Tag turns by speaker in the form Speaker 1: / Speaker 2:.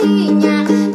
Speaker 1: tinha